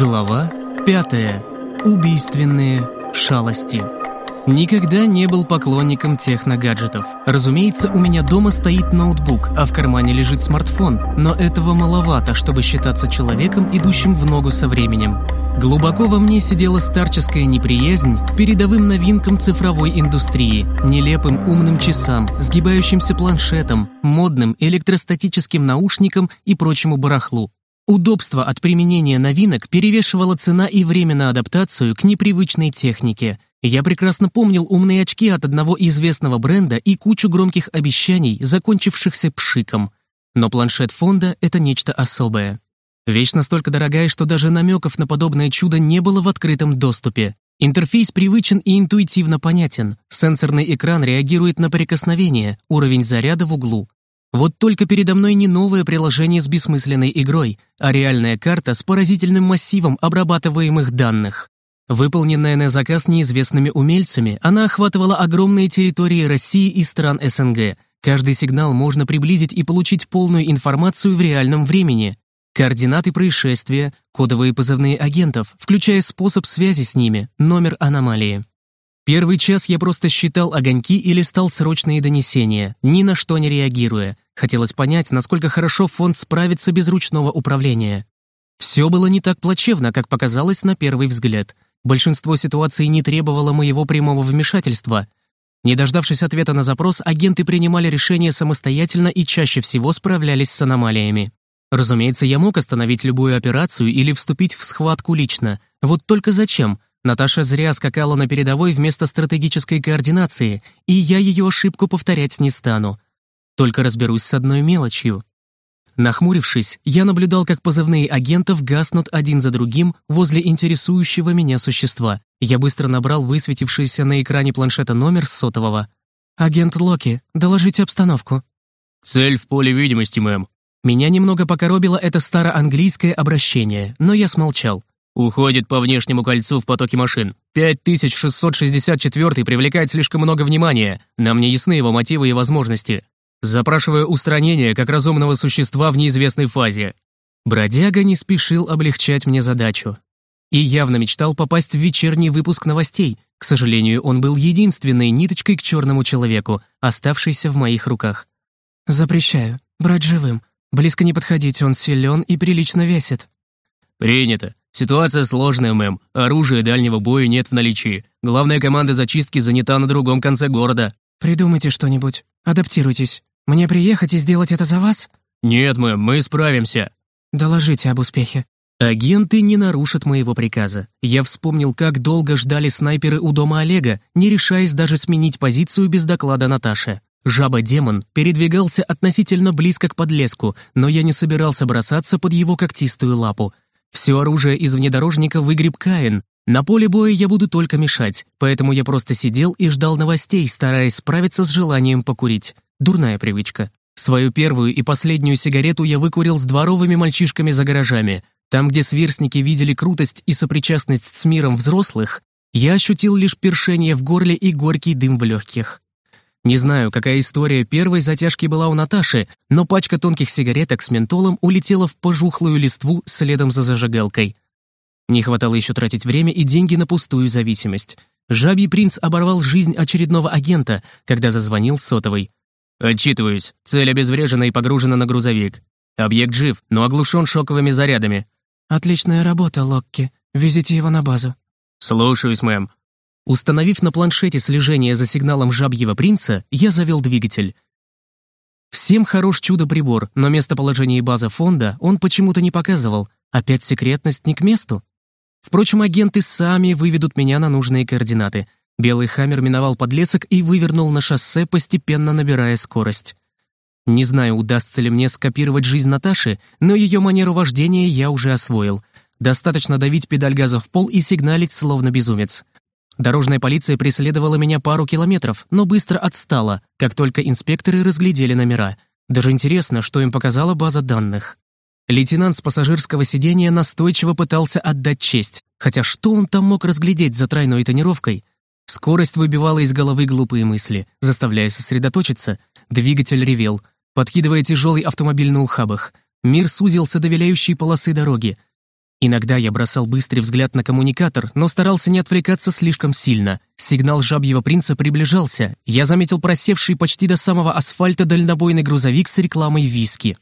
Глава пятая. Убийственные шалости. Никогда не был поклонником техногаджетов. Разумеется, у меня дома стоит ноутбук, а в кармане лежит смартфон, но этого маловато, чтобы считаться человеком, идущим в ногу со временем. Глубоко во мне сидела старческая неприязнь к передовым новинкам цифровой индустрии, нелепым умным часам, сгибающимся планшетам, модным электростатическим наушникам и прочему барахлу. Удобство от применения новинок перевешивало цена и время на адаптацию к непривычной технике. Я прекрасно помнил умные очки от одного известного бренда и кучу громких обещаний, закончившихся пшиком. Но планшет фонда — это нечто особое. Вещь настолько дорогая, что даже намеков на подобное чудо не было в открытом доступе. Интерфейс привычен и интуитивно понятен. Сенсорный экран реагирует на прикосновение, уровень заряда в углу. Вот только передо мной не новое приложение с бессмысленной игрой, а реальная карта с поразительным массивом обрабатываемых данных. Выполненная на заказ неизвестными умельцами, она охватывала огромные территории России и стран СНГ. Каждый сигнал можно приблизить и получить полную информацию в реальном времени. Координаты происшествия, кодовые позывные агентов, включая способ связи с ними, номер аномалии. Первый час я просто считал огоньки и листал срочные донесения, ни на что не реагируя. Хотелось понять, насколько хорошо фонд справится без ручного управления. Все было не так плачевно, как показалось на первый взгляд. Большинство ситуаций не требовало моего прямого вмешательства. Не дождавшись ответа на запрос, агенты принимали решения самостоятельно и чаще всего справлялись с аномалиями. Разумеется, я мог остановить любую операцию или вступить в схватку лично. Вот только зачем? Наташа зря скакала на передовой вместо стратегической координации, и я ее ошибку повторять не стану. Только разберусь с одной мелочью. Нахмурившись, я наблюдал, как позывные агентов гаснут один за другим возле интересующего меня существа. Я быстро набрал высветившийся на экране планшета номер сотового. «Агент Локи, доложите обстановку». «Цель в поле видимости, мэм». Меня немного покоробило это староанглийское обращение, но я смолчал. Уходит по внешнему кольцу в потоке машин. 5664 привлекает слишком много внимания. Нам не ясны его мотивы и возможности. Запрашиваю устранение как разумного существа в неизвестной фазе. Бродяга не спешил облегчать мне задачу. И явно мечтал попасть в вечерний выпуск новостей. К сожалению, он был единственной ниточкой к черному человеку, оставшейся в моих руках. «Запрещаю. Брать живым. Близко не подходить, он силен и прилично весит». «Принято. Ситуация сложная, мэм. Оружия дальнего боя нет в наличии. Главная команда зачистки занята на другом конце города». «Придумайте что-нибудь. Адаптируйтесь. Мне приехать и сделать это за вас?» «Нет, мэм, мы справимся». «Доложите об успехе». Агенты не нарушат моего приказа. Я вспомнил, как долго ждали снайперы у дома Олега, не решаясь даже сменить позицию без доклада Наташи. Жаба-демон передвигался относительно близко к подлеску, но я не собирался бросаться под его когтистую лапу. Все оружие из внедорожника выгреб Каин. На поле боя я буду только мешать, поэтому я просто сидел и ждал новостей, стараясь справиться с желанием покурить. Дурная привычка. Свою первую и последнюю сигарету я выкурил с дворовыми мальчишками за гаражами. Там, где сверстники видели крутость и сопричастность с миром взрослых, я ощутил лишь першение в горле и горький дым в легких. Не знаю, какая история первой затяжки была у Наташи, но пачка тонких сигареток с ментолом улетела в пожухлую листву следом за зажигалкой. Не хватало еще тратить время и деньги на пустую зависимость. Жабий принц оборвал жизнь очередного агента, когда зазвонил сотовый. «Отчитываюсь. Цель обезврежена и погружена на грузовик. Объект жив, но оглушен шоковыми зарядами». «Отличная работа, Локки. Везите его на базу». «Слушаюсь, мэм. Установив на планшете слежение за сигналом жабьего принца, я завел двигатель. Всем хорош чудо-прибор, но местоположение и база фонда он почему-то не показывал. Опять секретность не к месту. Впрочем, агенты сами выведут меня на нужные координаты. Белый хаммер миновал подлесок и вывернул на шоссе, постепенно набирая скорость. Не знаю, удастся ли мне скопировать жизнь Наташи, но ее манеру вождения я уже освоил. Достаточно давить педаль газа в пол и сигналить, словно безумец. Дорожная полиция преследовала меня пару километров, но быстро отстала, как только инспекторы разглядели номера. Даже интересно, что им показала база данных. Лейтенант с пассажирского сидения настойчиво пытался отдать честь, хотя что он там мог разглядеть за тройной тонировкой? Скорость выбивала из головы глупые мысли, заставляя сосредоточиться. Двигатель ревел, подкидывая тяжелый автомобиль на ухабах. Мир сузился до виляющей полосы дороги. Иногда я бросал быстрый взгляд на коммуникатор, но старался не отвлекаться слишком сильно. Сигнал жабьего принца приближался. Я заметил просевший почти до самого асфальта дальнобойный грузовик с рекламой виски.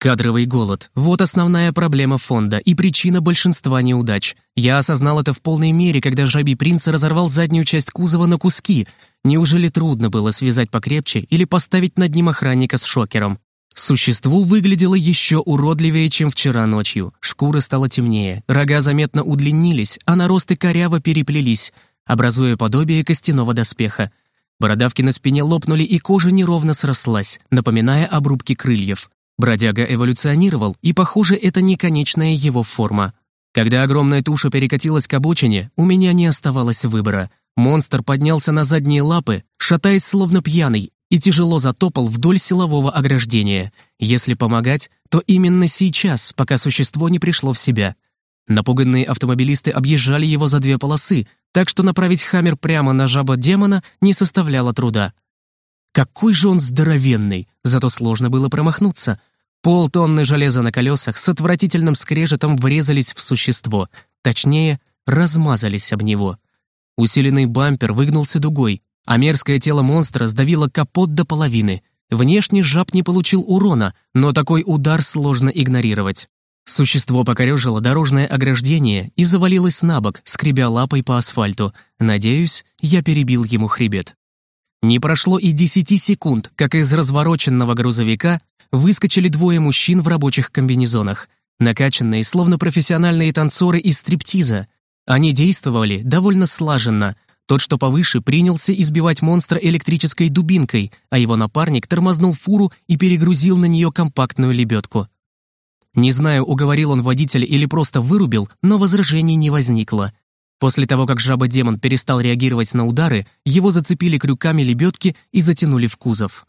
Кадровый голод – вот основная проблема фонда и причина большинства неудач. Я осознал это в полной мере, когда жабий принц разорвал заднюю часть кузова на куски. Неужели трудно было связать покрепче или поставить над ним охранника с шокером? Существо выглядело еще уродливее, чем вчера ночью. Шкура стала темнее, рога заметно удлинились, а наросты коряво переплелись, образуя подобие костяного доспеха. Бородавки на спине лопнули, и кожа неровно срослась, напоминая обрубки крыльев. Бродяга эволюционировал, и, похоже, это не конечная его форма. Когда огромная туша перекатилась к обочине, у меня не оставалось выбора. Монстр поднялся на задние лапы, шатаясь словно пьяный, и тяжело затопал вдоль силового ограждения. Если помогать, то именно сейчас, пока существо не пришло в себя. Напуганные автомобилисты объезжали его за две полосы, так что направить «Хаммер» прямо на жаба демона не составляло труда. Какой же он здоровенный, зато сложно было промахнуться. Полтонны железа на колесах с отвратительным скрежетом врезались в существо, точнее, размазались об него. Усиленный бампер выгнулся дугой, а мерзкое тело монстра сдавило капот до половины. Внешне жаб не получил урона, но такой удар сложно игнорировать. Существо покорежило дорожное ограждение и завалилось на бок, скребя лапой по асфальту. Надеюсь, я перебил ему хребет. Не прошло и десяти секунд, как из развороченного грузовика выскочили двое мужчин в рабочих комбинезонах, накачанные, словно профессиональные танцоры из стриптиза. Они действовали довольно слаженно. Тот, что повыше, принялся избивать монстра электрической дубинкой, а его напарник тормознул фуру и перегрузил на нее компактную лебедку. Не знаю, уговорил он водителя или просто вырубил, но возражений не возникло. После того, как жаба-демон перестал реагировать на удары, его зацепили крюками лебедки и затянули в кузов.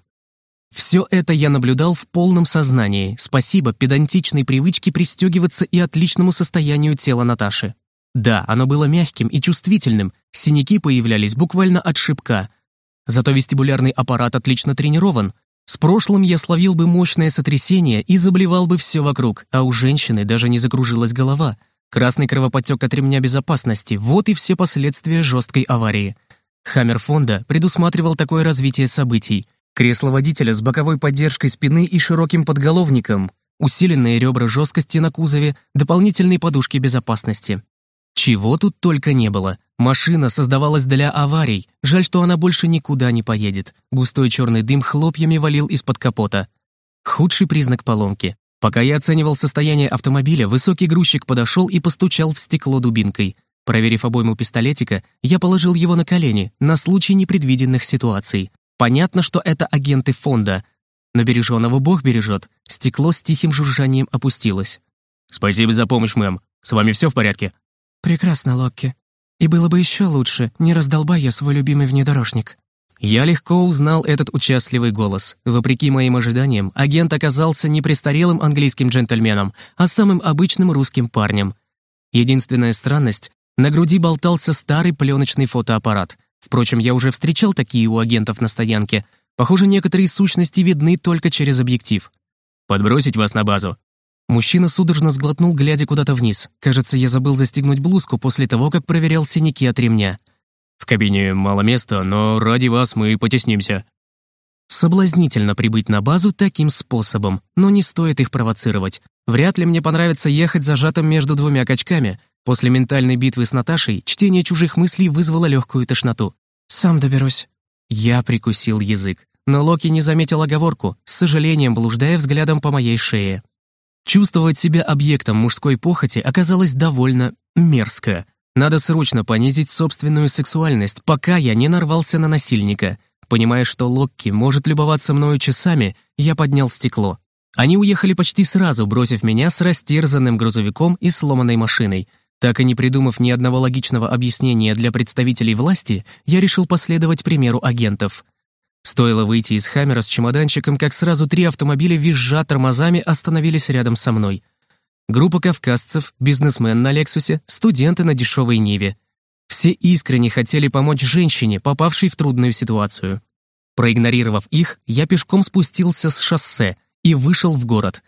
Все это я наблюдал в полном сознании, спасибо педантичной привычке пристегиваться и отличному состоянию тела Наташи. Да, оно было мягким и чувствительным, синяки появлялись буквально от шибка. Зато вестибулярный аппарат отлично тренирован. С прошлым я словил бы мощное сотрясение и заблевал бы все вокруг, а у женщины даже не закружилась голова. Красный кровоподтек от ремня безопасности – вот и все последствия жесткой аварии. Хаммер фонда предусматривал такое развитие событий – Кресло водителя с боковой поддержкой спины и широким подголовником, усиленные ребра жесткости на кузове, дополнительные подушки безопасности. Чего тут только не было. Машина создавалась для аварий. Жаль, что она больше никуда не поедет. Густой черный дым хлопьями валил из-под капота. Худший признак поломки. Пока я оценивал состояние автомобиля, высокий грузчик подошел и постучал в стекло дубинкой. Проверив обойму пистолетика, я положил его на колени на случай непредвиденных ситуаций. Понятно, что это агенты фонда. Но береженого Бог бережет. Стекло с тихим жужжанием опустилось. «Спасибо за помощь, мэм. С вами все в порядке?» «Прекрасно, Локки. И было бы еще лучше, не раздолбай я свой любимый внедорожник». Я легко узнал этот участливый голос. Вопреки моим ожиданиям, агент оказался не престарелым английским джентльменом, а самым обычным русским парнем. Единственная странность — на груди болтался старый пленочный фотоаппарат — Впрочем, я уже встречал такие у агентов на стоянке. Похоже, некоторые сущности видны только через объектив. «Подбросить вас на базу?» Мужчина судорожно сглотнул, глядя куда-то вниз. Кажется, я забыл застегнуть блузку после того, как проверял синяки от ремня. «В кабине мало места, но ради вас мы потеснимся». Соблазнительно прибыть на базу таким способом, но не стоит их провоцировать. Вряд ли мне понравится ехать зажатым между двумя качками, После ментальной битвы с Наташей чтение чужих мыслей вызвало легкую тошноту. «Сам доберусь». Я прикусил язык, но Локи не заметил оговорку, с сожалением блуждая взглядом по моей шее. Чувствовать себя объектом мужской похоти оказалось довольно мерзко. Надо срочно понизить собственную сексуальность, пока я не нарвался на насильника. Понимая, что Локки может любоваться мною часами, я поднял стекло. Они уехали почти сразу, бросив меня с растерзанным грузовиком и сломанной машиной — так и не придумав ни одного логичного объяснения для представителей власти, я решил последовать примеру агентов. Стоило выйти из Хаммера с чемоданчиком, как сразу три автомобиля, визжа тормозами, остановились рядом со мной. Группа кавказцев, бизнесмен на Лексусе, студенты на дешевой Ниве. Все искренне хотели помочь женщине, попавшей в трудную ситуацию. Проигнорировав их, я пешком спустился с шоссе и вышел в город.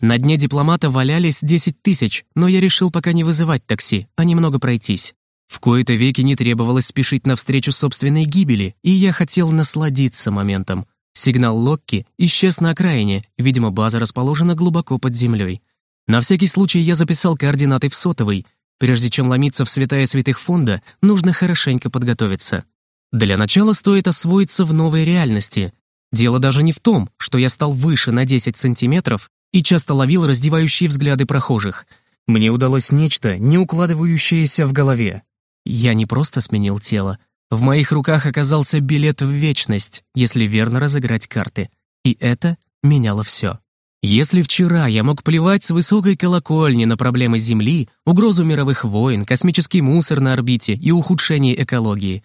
На дне дипломата валялись 10 тысяч, но я решил пока не вызывать такси, а немного пройтись. В кои-то веки не требовалось спешить навстречу собственной гибели, и я хотел насладиться моментом. Сигнал Локки исчез на окраине, видимо, база расположена глубоко под землей. На всякий случай я записал координаты в сотовый. Прежде чем ломиться в святая святых фонда, нужно хорошенько подготовиться. Для начала стоит освоиться в новой реальности. Дело даже не в том, что я стал выше на 10 сантиметров и часто ловил раздевающие взгляды прохожих. Мне удалось нечто, не укладывающееся в голове. Я не просто сменил тело. В моих руках оказался билет в вечность, если верно разыграть карты. И это меняло все. Если вчера я мог плевать с высокой колокольни на проблемы Земли, угрозу мировых войн, космический мусор на орбите и ухудшение экологии,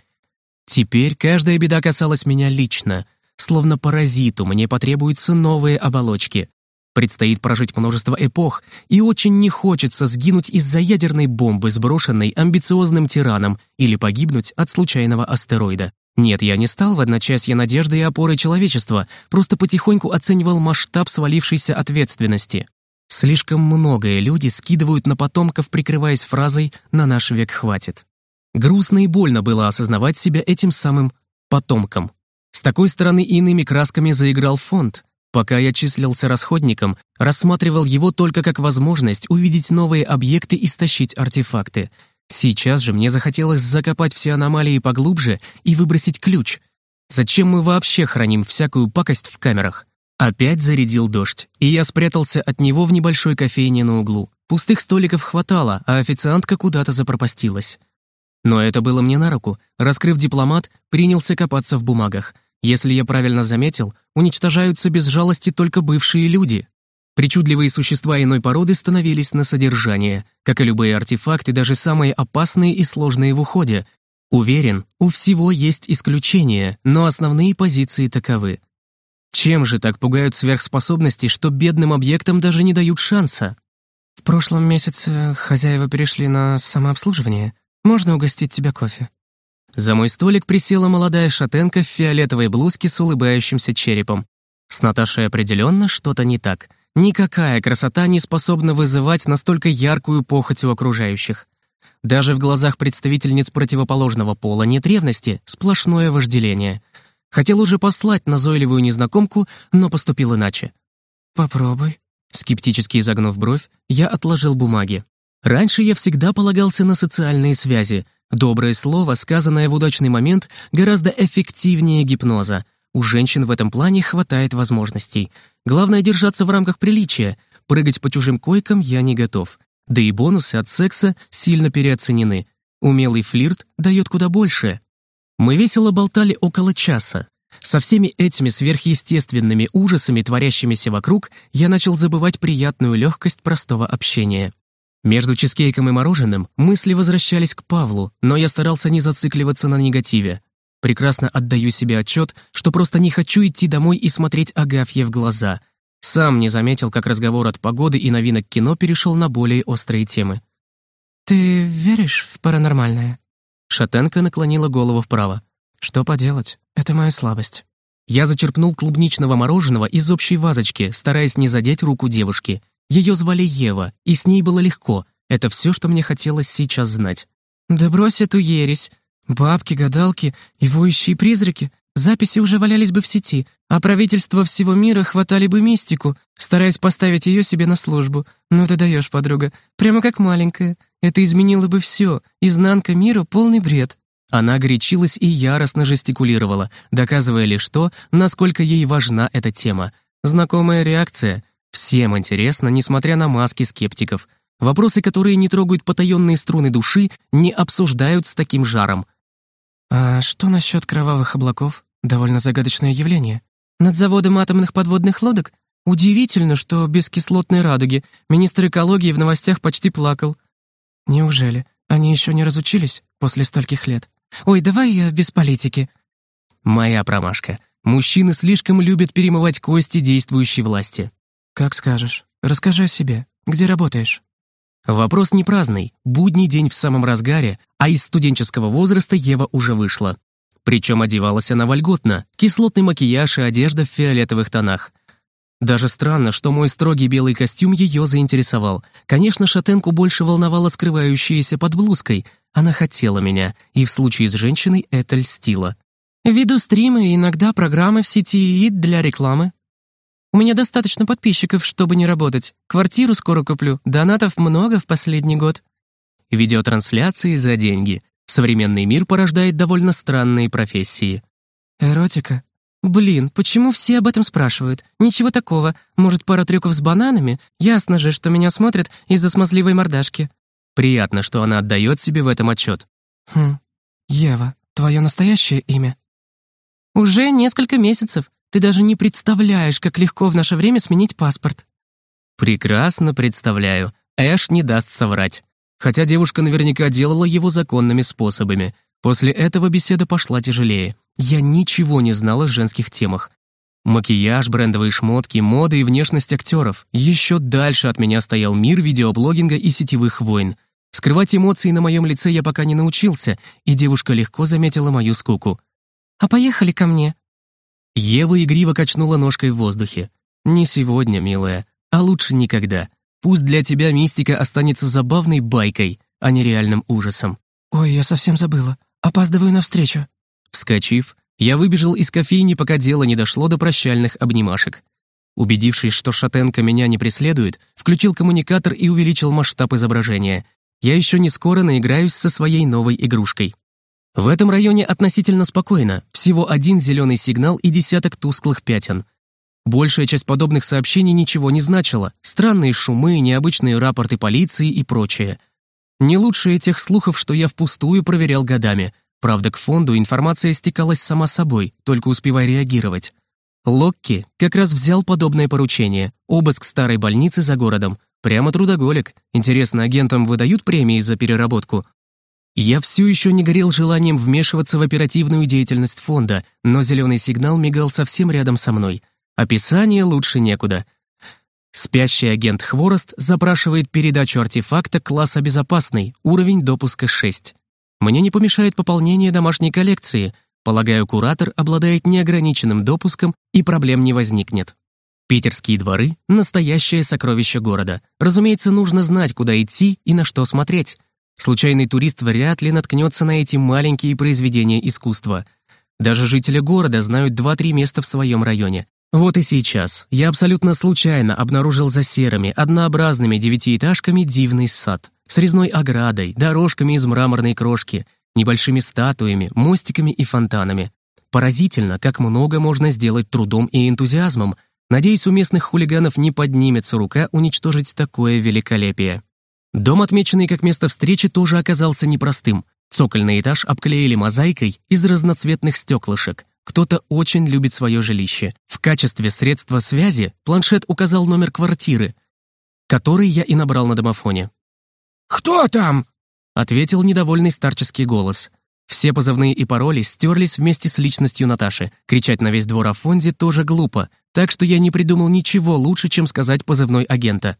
теперь каждая беда касалась меня лично. Словно паразиту мне потребуются новые оболочки. Предстоит прожить множество эпох, и очень не хочется сгинуть из-за ядерной бомбы, сброшенной амбициозным тираном, или погибнуть от случайного астероида. Нет, я не стал в одночасье надеждой и опорой человечества, просто потихоньку оценивал масштаб свалившейся ответственности. Слишком многое люди скидывают на потомков, прикрываясь фразой «на наш век хватит». Грустно и больно было осознавать себя этим самым потомком. С такой стороны иными красками заиграл фонд, Пока я числился расходником, рассматривал его только как возможность увидеть новые объекты и стащить артефакты. Сейчас же мне захотелось закопать все аномалии поглубже и выбросить ключ. Зачем мы вообще храним всякую пакость в камерах? Опять зарядил дождь, и я спрятался от него в небольшой кофейне на углу. Пустых столиков хватало, а официантка куда-то запропастилась. Но это было мне на руку. Раскрыв дипломат, принялся копаться в бумагах — если я правильно заметил, уничтожаются без жалости только бывшие люди. Причудливые существа иной породы становились на содержание, как и любые артефакты, даже самые опасные и сложные в уходе. Уверен, у всего есть исключения, но основные позиции таковы. Чем же так пугают сверхспособности, что бедным объектам даже не дают шанса? В прошлом месяце хозяева перешли на самообслуживание. Можно угостить тебя кофе? За мой столик присела молодая шатенка в фиолетовой блузке с улыбающимся черепом. С Наташей определенно что-то не так. Никакая красота не способна вызывать настолько яркую похоть у окружающих. Даже в глазах представительниц противоположного пола нет ревности, сплошное вожделение. Хотел уже послать назойливую незнакомку, но поступил иначе. «Попробуй». Скептически изогнув бровь, я отложил бумаги. Раньше я всегда полагался на социальные связи, Доброе слово, сказанное в удачный момент, гораздо эффективнее гипноза. У женщин в этом плане хватает возможностей. Главное держаться в рамках приличия. Прыгать по чужим койкам я не готов. Да и бонусы от секса сильно переоценены. Умелый флирт дает куда больше. Мы весело болтали около часа. Со всеми этими сверхъестественными ужасами, творящимися вокруг, я начал забывать приятную легкость простого общения. Между чизкейком и мороженым мысли возвращались к Павлу, но я старался не зацикливаться на негативе. Прекрасно отдаю себе отчет, что просто не хочу идти домой и смотреть Агафье в глаза. Сам не заметил, как разговор от погоды и новинок кино перешел на более острые темы. «Ты веришь в паранормальное?» Шатенка наклонила голову вправо. «Что поделать? Это моя слабость». Я зачерпнул клубничного мороженого из общей вазочки, стараясь не задеть руку девушки — ее звали Ева, и с ней было легко. Это все, что мне хотелось сейчас знать. «Да брось эту ересь. Бабки, гадалки и воющие призраки. Записи уже валялись бы в сети, а правительства всего мира хватали бы мистику, стараясь поставить ее себе на службу. Ну ты даешь, подруга, прямо как маленькая. Это изменило бы все. Изнанка мира — полный бред». Она горячилась и яростно жестикулировала, доказывая лишь то, насколько ей важна эта тема. Знакомая реакция — Всем интересно, несмотря на маски скептиков. Вопросы, которые не трогают потаенные струны души, не обсуждают с таким жаром. А что насчет кровавых облаков? Довольно загадочное явление. Над заводом атомных подводных лодок? Удивительно, что без кислотной радуги. Министр экологии в новостях почти плакал. Неужели? Они еще не разучились после стольких лет? Ой, давай я без политики. Моя промашка. Мужчины слишком любят перемывать кости действующей власти. «Как скажешь. Расскажи о себе. Где работаешь?» Вопрос не праздный. Будний день в самом разгаре, а из студенческого возраста Ева уже вышла. Причем одевалась она вольготно, кислотный макияж и одежда в фиолетовых тонах. Даже странно, что мой строгий белый костюм ее заинтересовал. Конечно, шатенку больше волновало скрывающееся под блузкой. Она хотела меня, и в случае с женщиной это льстило. Веду стримы иногда программы в сети и для рекламы. У меня достаточно подписчиков, чтобы не работать. Квартиру скоро куплю, донатов много в последний год. Видеотрансляции за деньги. Современный мир порождает довольно странные профессии. Эротика? Блин, почему все об этом спрашивают? Ничего такого. Может, пара трюков с бананами? Ясно же, что меня смотрят из-за смазливой мордашки. Приятно, что она отдает себе в этом отчет. Хм, Ева, твое настоящее имя? Уже несколько месяцев. Ты даже не представляешь, как легко в наше время сменить паспорт. Прекрасно представляю. Эш не даст соврать. Хотя девушка наверняка делала его законными способами. После этого беседа пошла тяжелее. Я ничего не знал о женских темах. Макияж, брендовые шмотки, мода и внешность актеров. Еще дальше от меня стоял мир видеоблогинга и сетевых войн. Скрывать эмоции на моем лице я пока не научился, и девушка легко заметила мою скуку. «А поехали ко мне?» Ева игриво качнула ножкой в воздухе. «Не сегодня, милая, а лучше никогда. Пусть для тебя мистика останется забавной байкой, а не реальным ужасом». «Ой, я совсем забыла. Опаздываю навстречу». Вскочив, я выбежал из кофейни, пока дело не дошло до прощальных обнимашек. Убедившись, что шатенка меня не преследует, включил коммуникатор и увеличил масштаб изображения. Я еще не скоро наиграюсь со своей новой игрушкой. В этом районе относительно спокойно, всего один зеленый сигнал и десяток тусклых пятен. Большая часть подобных сообщений ничего не значила. Странные шумы, необычные рапорты полиции и прочее. Не лучше тех слухов, что я впустую проверял годами. Правда, к фонду информация стекалась сама собой, только успевая реагировать. Локки как раз взял подобное поручение. Обыск старой больницы за городом. Прямо трудоголик. Интересно, агентам выдают премии за переработку? Я все еще не горел желанием вмешиваться в оперативную деятельность фонда, но зеленый сигнал мигал совсем рядом со мной — Описание лучше некуда. Спящий агент Хворост запрашивает передачу артефакта класса «Безопасный», уровень допуска 6. Мне не помешает пополнение домашней коллекции. Полагаю, куратор обладает неограниченным допуском и проблем не возникнет. Питерские дворы — настоящее сокровище города. Разумеется, нужно знать, куда идти и на что смотреть. Случайный турист вряд ли наткнется на эти маленькие произведения искусства. Даже жители города знают два-три места в своем районе. Вот и сейчас я абсолютно случайно обнаружил за серыми, однообразными девятиэтажками дивный сад с резной оградой, дорожками из мраморной крошки, небольшими статуями, мостиками и фонтанами. Поразительно, как много можно сделать трудом и энтузиазмом. Надеюсь, у местных хулиганов не поднимется рука уничтожить такое великолепие. Дом, отмеченный как место встречи, тоже оказался непростым. Цокольный этаж обклеили мозаикой из разноцветных стеклышек. Кто-то очень любит свое жилище. В качестве средства связи планшет указал номер квартиры, который я и набрал на домофоне. «Кто там?» — ответил недовольный старческий голос. Все позывные и пароли стерлись вместе с личностью Наташи. Кричать на весь двор о фонде тоже глупо, так что я не придумал ничего лучше, чем сказать позывной агента.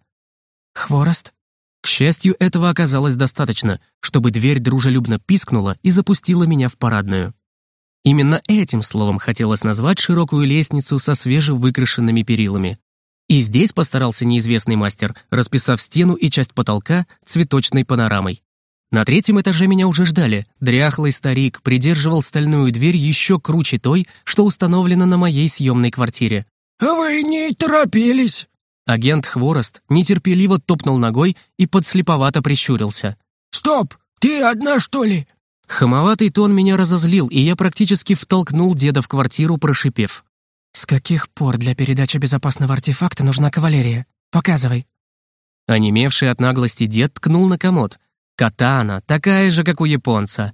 «Хворост?» К счастью, этого оказалось достаточно, чтобы дверь дружелюбно пискнула и запустила меня в парадную. Именно этим словом хотелось назвать широкую лестницу со свежевыкрашенными перилами. И здесь постарался неизвестный мастер, расписав стену и часть потолка цветочной панорамой. На третьем этаже меня уже ждали. Дряхлый старик придерживал стальную дверь еще круче той, что установлена на моей съемной квартире. «Вы не торопились!» Агент Хворост нетерпеливо топнул ногой и подслеповато прищурился. «Стоп! Ты одна, что ли? Хамоватый тон меня разозлил, и я практически втолкнул деда в квартиру, прошипев. «С каких пор для передачи безопасного артефакта нужна кавалерия? Показывай». Онемевший от наглости дед ткнул на комод. Катана, такая же, как у японца.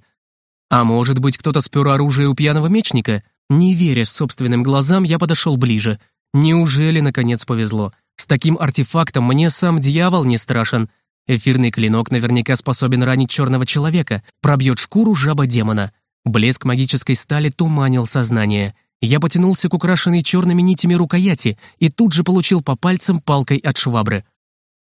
А может быть, кто-то спер оружие у пьяного мечника? Не веря собственным глазам, я подошел ближе. Неужели, наконец, повезло? С таким артефактом мне сам дьявол не страшен — Эфирный клинок наверняка способен ранить черного человека, пробьет шкуру жаба-демона. Блеск магической стали туманил сознание. Я потянулся к украшенной черными нитями рукояти и тут же получил по пальцам палкой от швабры.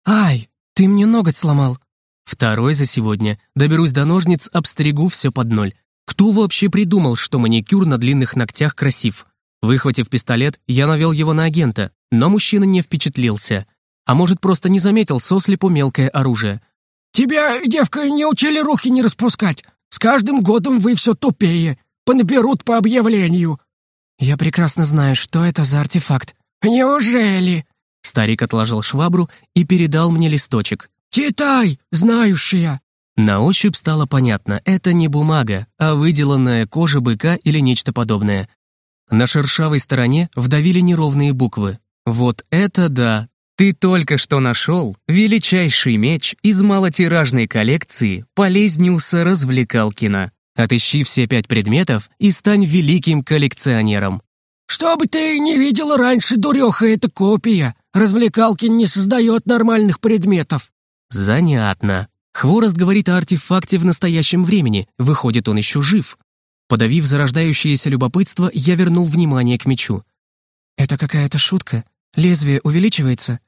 «Ай, ты мне ноготь сломал!» Второй за сегодня. Доберусь до ножниц, обстригу все под ноль. Кто вообще придумал, что маникюр на длинных ногтях красив? Выхватив пистолет, я навел его на агента. Но мужчина не впечатлился. А может, просто не заметил сослепу мелкое оружие. «Тебя, девка, не учили руки не распускать. С каждым годом вы все тупее. Понаберут по объявлению». «Я прекрасно знаю, что это за артефакт». «Неужели?» Старик отложил швабру и передал мне листочек. «Читай, знающая!» На ощупь стало понятно, это не бумага, а выделанная кожа быка или нечто подобное. На шершавой стороне вдавили неровные буквы. Вот это да! Ты только что нашел величайший меч из малотиражной коллекции Полезниуса Развлекалкина. Отыщи все пять предметов и стань великим коллекционером. «Что бы ты не видела раньше, дуреха, это копия. Развлекалкин не создает нормальных предметов». Занятно. Хворост говорит о артефакте в настоящем времени, выходит, он еще жив. Подавив зарождающееся любопытство, я вернул внимание к мечу. «Это какая-то шутка? Лезвие увеличивается?»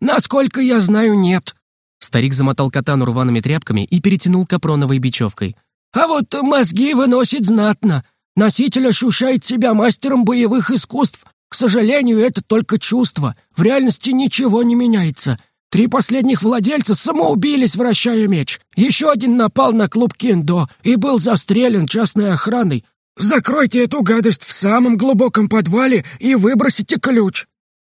«Насколько я знаю, нет». Старик замотал катану рваными тряпками и перетянул капроновой бечевкой. «А вот мозги выносит знатно. Носитель ощущает себя мастером боевых искусств. К сожалению, это только чувство. В реальности ничего не меняется. Три последних владельца самоубились, вращая меч. Еще один напал на клуб Киндо и был застрелен частной охраной. Закройте эту гадость в самом глубоком подвале и выбросите ключ.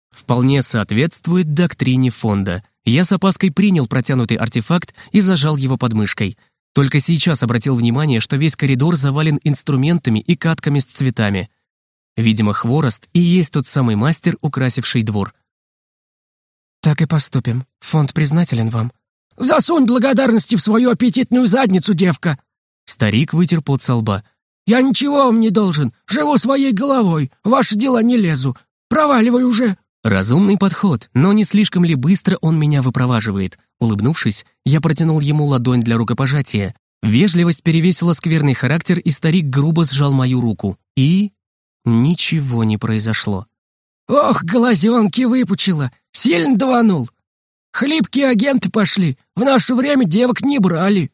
Вполне соответствует доктрине фонда. Я с опаской принял протянутый артефакт и зажал его под мышкой. Только сейчас обратил внимание, что весь коридор завален инструментами и катками с цветами. Видимо, хворост и есть тот самый мастер, украсивший двор. «Так и поступим. Фонд признателен вам». «Засунь благодарности в свою аппетитную задницу, девка!» Старик вытер пот со лба. «Я ничего вам не должен. Живу своей головой. Ваши дела не лезу. Проваливай уже!» Разумный подход, но не слишком ли быстро он меня выпроваживает? Улыбнувшись, я протянул ему ладонь для рукопожатия. Вежливость перевесила скверный характер, и старик грубо сжал мою руку. И... ничего не произошло. «Ох, глазенки выпучила! Сильно даванул! Хлипкие агенты пошли, в наше время девок не брали!»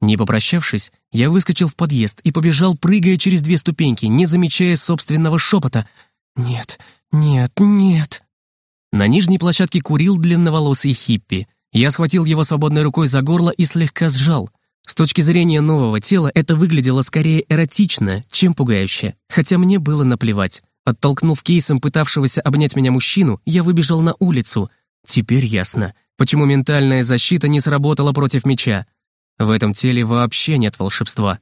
Не попрощавшись, я выскочил в подъезд и побежал, прыгая через две ступеньки, не замечая собственного шепота. «Нет, нет, нет!» На нижней площадке курил длинноволосый хиппи. Я схватил его свободной рукой за горло и слегка сжал. С точки зрения нового тела это выглядело скорее эротично, чем пугающе, хотя мне было наплевать. Оттолкнув кейсом пытавшегося обнять меня мужчину, я выбежал на улицу. Теперь ясно, почему ментальная защита не сработала против меча. В этом теле вообще нет волшебства.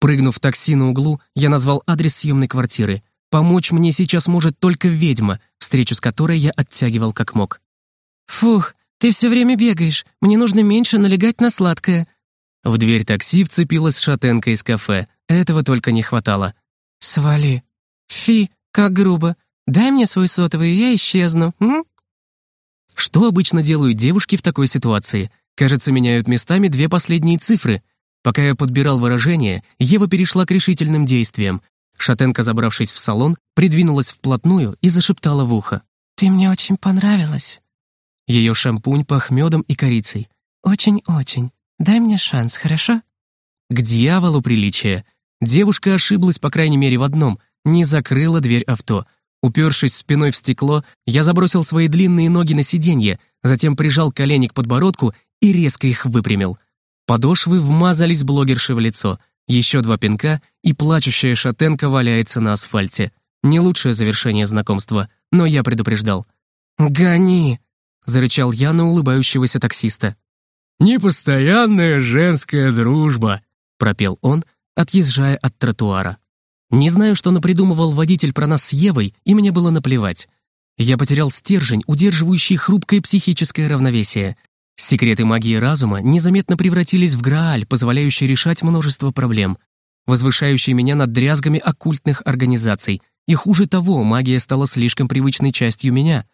Прыгнув в такси на углу, я назвал адрес съемной квартиры. Помочь мне сейчас может только ведьма, встречу с которой я оттягивал как мог. «Фух, ты все время бегаешь. Мне нужно меньше налегать на сладкое». В дверь такси вцепилась шатенка из кафе. Этого только не хватало. «Свали», «Фи, как грубо. Дай мне свой сотовый, и я исчезну, м?» Что обычно делают девушки в такой ситуации? Кажется, меняют местами две последние цифры. Пока я подбирал выражение, Ева перешла к решительным действиям. Шатенка, забравшись в салон, придвинулась вплотную и зашептала в ухо. «Ты мне очень понравилась». Ее шампунь пах медом и корицей. «Очень-очень. Дай мне шанс, хорошо?» К дьяволу приличия. Девушка ошиблась, по крайней мере, в одном — не закрыла дверь авто. Упершись спиной в стекло, я забросил свои длинные ноги на сиденье, затем прижал колени к подбородку и резко их выпрямил. Подошвы вмазались блогерши в лицо. Еще два пинка, и плачущая шатенка валяется на асфальте. Не лучшее завершение знакомства, но я предупреждал. «Гони!» — зарычал я на улыбающегося таксиста. «Непостоянная женская дружба», — пропел он, отъезжая от тротуара. Не знаю, что напридумывал водитель про нас с Евой, и мне было наплевать. Я потерял стержень, удерживающий хрупкое психическое равновесие. Секреты магии разума незаметно превратились в Грааль, позволяющий решать множество проблем, возвышающий меня над дрязгами оккультных организаций. И хуже того, магия стала слишком привычной частью меня.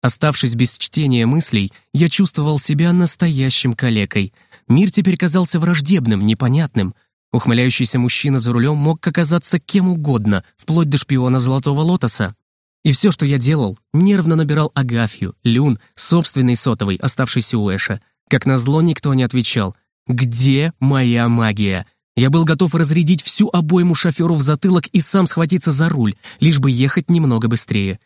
Оставшись без чтения мыслей, я чувствовал себя настоящим калекой. Мир теперь казался враждебным, непонятным — Ухмыляющийся мужчина за рулем мог оказаться кем угодно, вплоть до шпиона Золотого Лотоса. И все, что я делал, нервно набирал Агафью, Люн, собственный сотовый, оставшийся у Эша. Как назло, никто не отвечал. «Где моя магия?» Я был готов разрядить всю обойму шоферу в затылок и сам схватиться за руль, лишь бы ехать немного быстрее.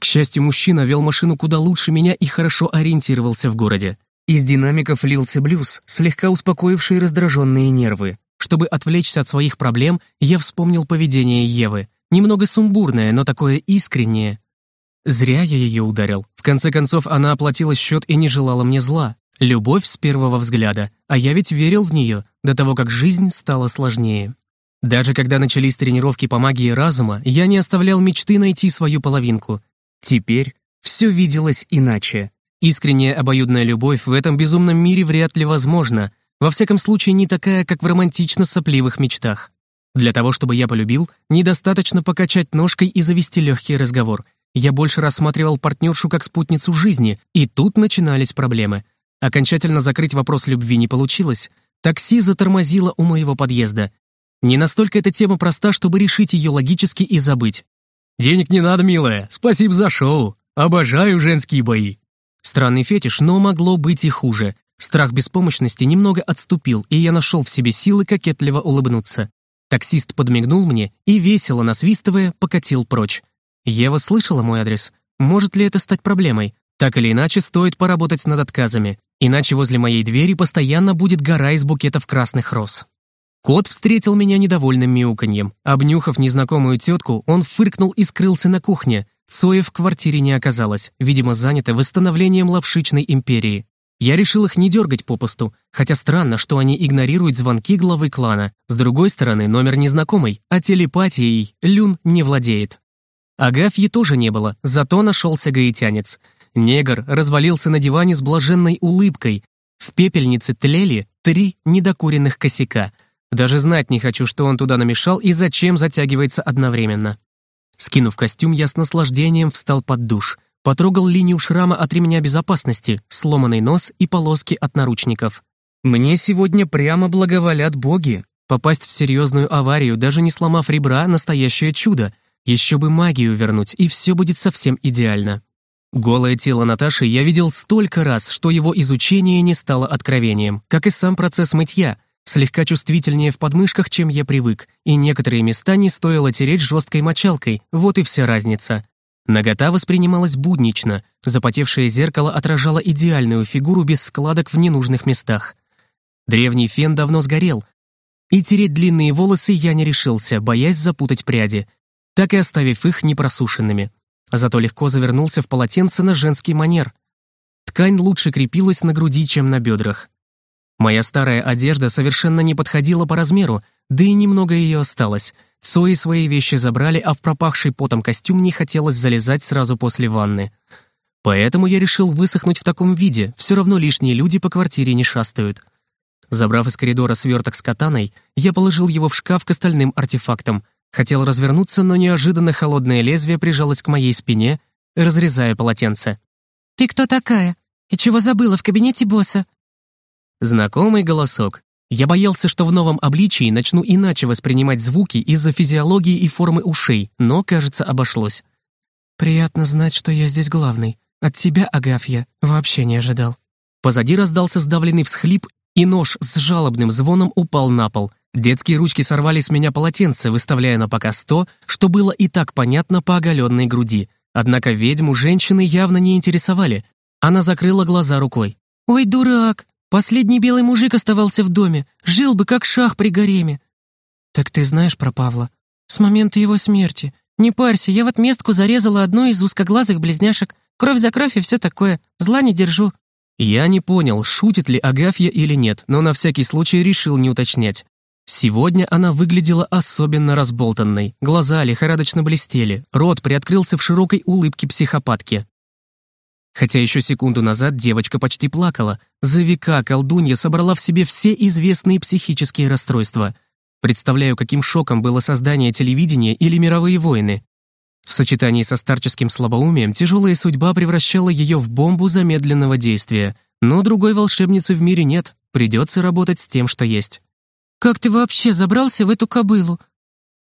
К счастью, мужчина вел машину куда лучше меня и хорошо ориентировался в городе. Из динамиков лился блюз, слегка успокоивший раздраженные нервы. Чтобы отвлечься от своих проблем, я вспомнил поведение Евы. Немного сумбурное, но такое искреннее. Зря я ее ударил. В конце концов, она оплатила счет и не желала мне зла. Любовь с первого взгляда, а я ведь верил в нее до того, как жизнь стала сложнее. Даже когда начались тренировки по магии разума, я не оставлял мечты найти свою половинку. Теперь все виделось иначе. Искренняя обоюдная любовь в этом безумном мире вряд ли возможна, во всяком случае не такая, как в романтично-сопливых мечтах. Для того, чтобы я полюбил, недостаточно покачать ножкой и завести легкий разговор. Я больше рассматривал партнершу как спутницу жизни, и тут начинались проблемы. Окончательно закрыть вопрос любви не получилось. Такси затормозило у моего подъезда. Не настолько эта тема проста, чтобы решить ее логически и забыть. «Денег не надо, милая. Спасибо за шоу. Обожаю женские бои». Странный фетиш, но могло быть и хуже. Страх беспомощности немного отступил, и я нашел в себе силы кокетливо улыбнуться. Таксист подмигнул мне и, весело насвистывая, покатил прочь. Ева слышала мой адрес. Может ли это стать проблемой? Так или иначе, стоит поработать над отказами. Иначе возле моей двери постоянно будет гора из букетов красных роз. Кот встретил меня недовольным мяуканьем. Обнюхав незнакомую тетку, он фыркнул и скрылся на кухне. Цоя в квартире не оказалось, видимо, занята восстановлением лапшичной империи. Я решил их не дергать попусту, хотя странно, что они игнорируют звонки главы клана. С другой стороны, номер незнакомый, а телепатией Люн не владеет. Агафьи тоже не было, зато нашелся гаитянец. Негр развалился на диване с блаженной улыбкой. В пепельнице тлели три недокуренных косяка. Даже знать не хочу, что он туда намешал и зачем затягивается одновременно. Скинув костюм, я с наслаждением встал под душ. Потрогал линию шрама от ремня безопасности, сломанный нос и полоски от наручников. Мне сегодня прямо благоволят боги. Попасть в серьезную аварию, даже не сломав ребра, настоящее чудо. Еще бы магию вернуть, и все будет совсем идеально. Голое тело Наташи я видел столько раз, что его изучение не стало откровением, как и сам процесс мытья, слегка чувствительнее в подмышках, чем я привык, и некоторые места не стоило тереть жесткой мочалкой, вот и вся разница. Нагота воспринималась буднично, запотевшее зеркало отражало идеальную фигуру без складок в ненужных местах. Древний фен давно сгорел, и тереть длинные волосы я не решился, боясь запутать пряди, так и оставив их непросушенными зато легко завернулся в полотенце на женский манер. Ткань лучше крепилась на груди, чем на бедрах. Моя старая одежда совершенно не подходила по размеру, да и немного ее осталось. Цои свои вещи забрали, а в пропахший потом костюм не хотелось залезать сразу после ванны. Поэтому я решил высохнуть в таком виде, все равно лишние люди по квартире не шастают. Забрав из коридора сверток с катаной, я положил его в шкаф к остальным артефактам — Хотел развернуться, но неожиданно холодное лезвие прижалось к моей спине, разрезая полотенце. «Ты кто такая? И чего забыла в кабинете босса?» Знакомый голосок. Я боялся, что в новом обличии начну иначе воспринимать звуки из-за физиологии и формы ушей, но, кажется, обошлось. «Приятно знать, что я здесь главный. От тебя, Агафья, вообще не ожидал». Позади раздался сдавленный всхлип, и нож с жалобным звоном упал на пол. Детские ручки сорвали с меня полотенце, выставляя на показ то, что было и так понятно по оголенной груди. Однако ведьму женщины явно не интересовали. Она закрыла глаза рукой. «Ой, дурак! Последний белый мужик оставался в доме. Жил бы, как шах при гареме». «Так ты знаешь про Павла? С момента его смерти. Не парься, я в отместку зарезала одну из узкоглазых близняшек. Кровь за кровь и все такое. Зла не держу». Я не понял, шутит ли Агафья или нет, но на всякий случай решил не уточнять. Сегодня она выглядела особенно разболтанной. Глаза лихорадочно блестели, рот приоткрылся в широкой улыбке психопатки. Хотя еще секунду назад девочка почти плакала. За века колдунья собрала в себе все известные психические расстройства. Представляю, каким шоком было создание телевидения или мировые войны. В сочетании со старческим слабоумием тяжелая судьба превращала ее в бомбу замедленного действия. Но другой волшебницы в мире нет, придется работать с тем, что есть. Как ты вообще забрался в эту кобылу?»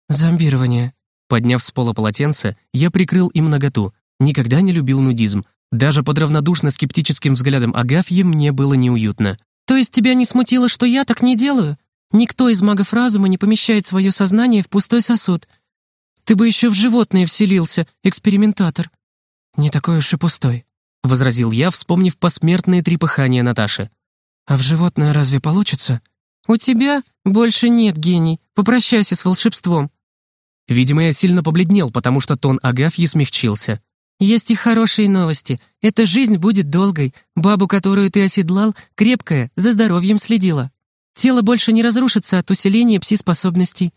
«Зомбирование». Подняв с пола полотенце, я прикрыл им наготу. Никогда не любил нудизм. Даже под равнодушно-скептическим взглядом Агафьи мне было неуютно. «То есть тебя не смутило, что я так не делаю? Никто из магов разума не помещает свое сознание в пустой сосуд. Ты бы еще в животное вселился, экспериментатор». не такой уж и пустой», — возразил я, вспомнив посмертные трепыхания Наташи. «А в животное разве получится?» «У тебя больше нет гений. Попрощайся с волшебством». Видимо, я сильно побледнел, потому что тон Агафьи смягчился. «Есть и хорошие новости. Эта жизнь будет долгой. Бабу, которую ты оседлал, крепкая, за здоровьем следила. Тело больше не разрушится от усиления пси-способностей».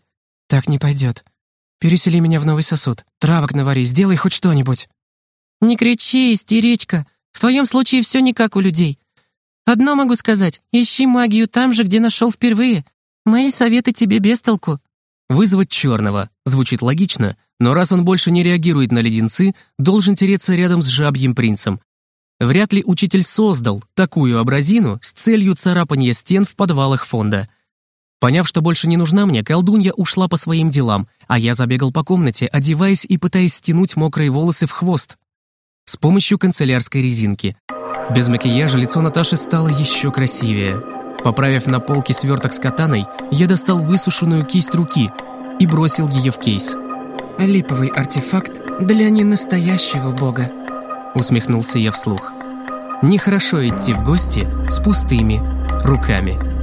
«Так не пойдет. Пересели меня в новый сосуд. Травок навари, сделай хоть что-нибудь». «Не кричи, истеричка. В твоем случае все не как у людей. Одно могу сказать. Ищи магию там же, где нашел впервые. Мои советы тебе без толку». «Вызвать черного» звучит логично, но раз он больше не реагирует на леденцы, должен тереться рядом с жабьим принцем. Вряд ли учитель создал такую абразину с целью царапания стен в подвалах фонда. Поняв, что больше не нужна мне, колдунья ушла по своим делам, а я забегал по комнате, одеваясь и пытаясь стянуть мокрые волосы в хвост. С помощью канцелярской резинки. Без макияжа лицо Наташи стало еще красивее. Поправив на полке сверток с катаной, я достал высушенную кисть руки и бросил ее в кейс. «Липовый артефакт для ненастоящего бога», усмехнулся я вслух. Нехорошо идти в гости с пустыми руками.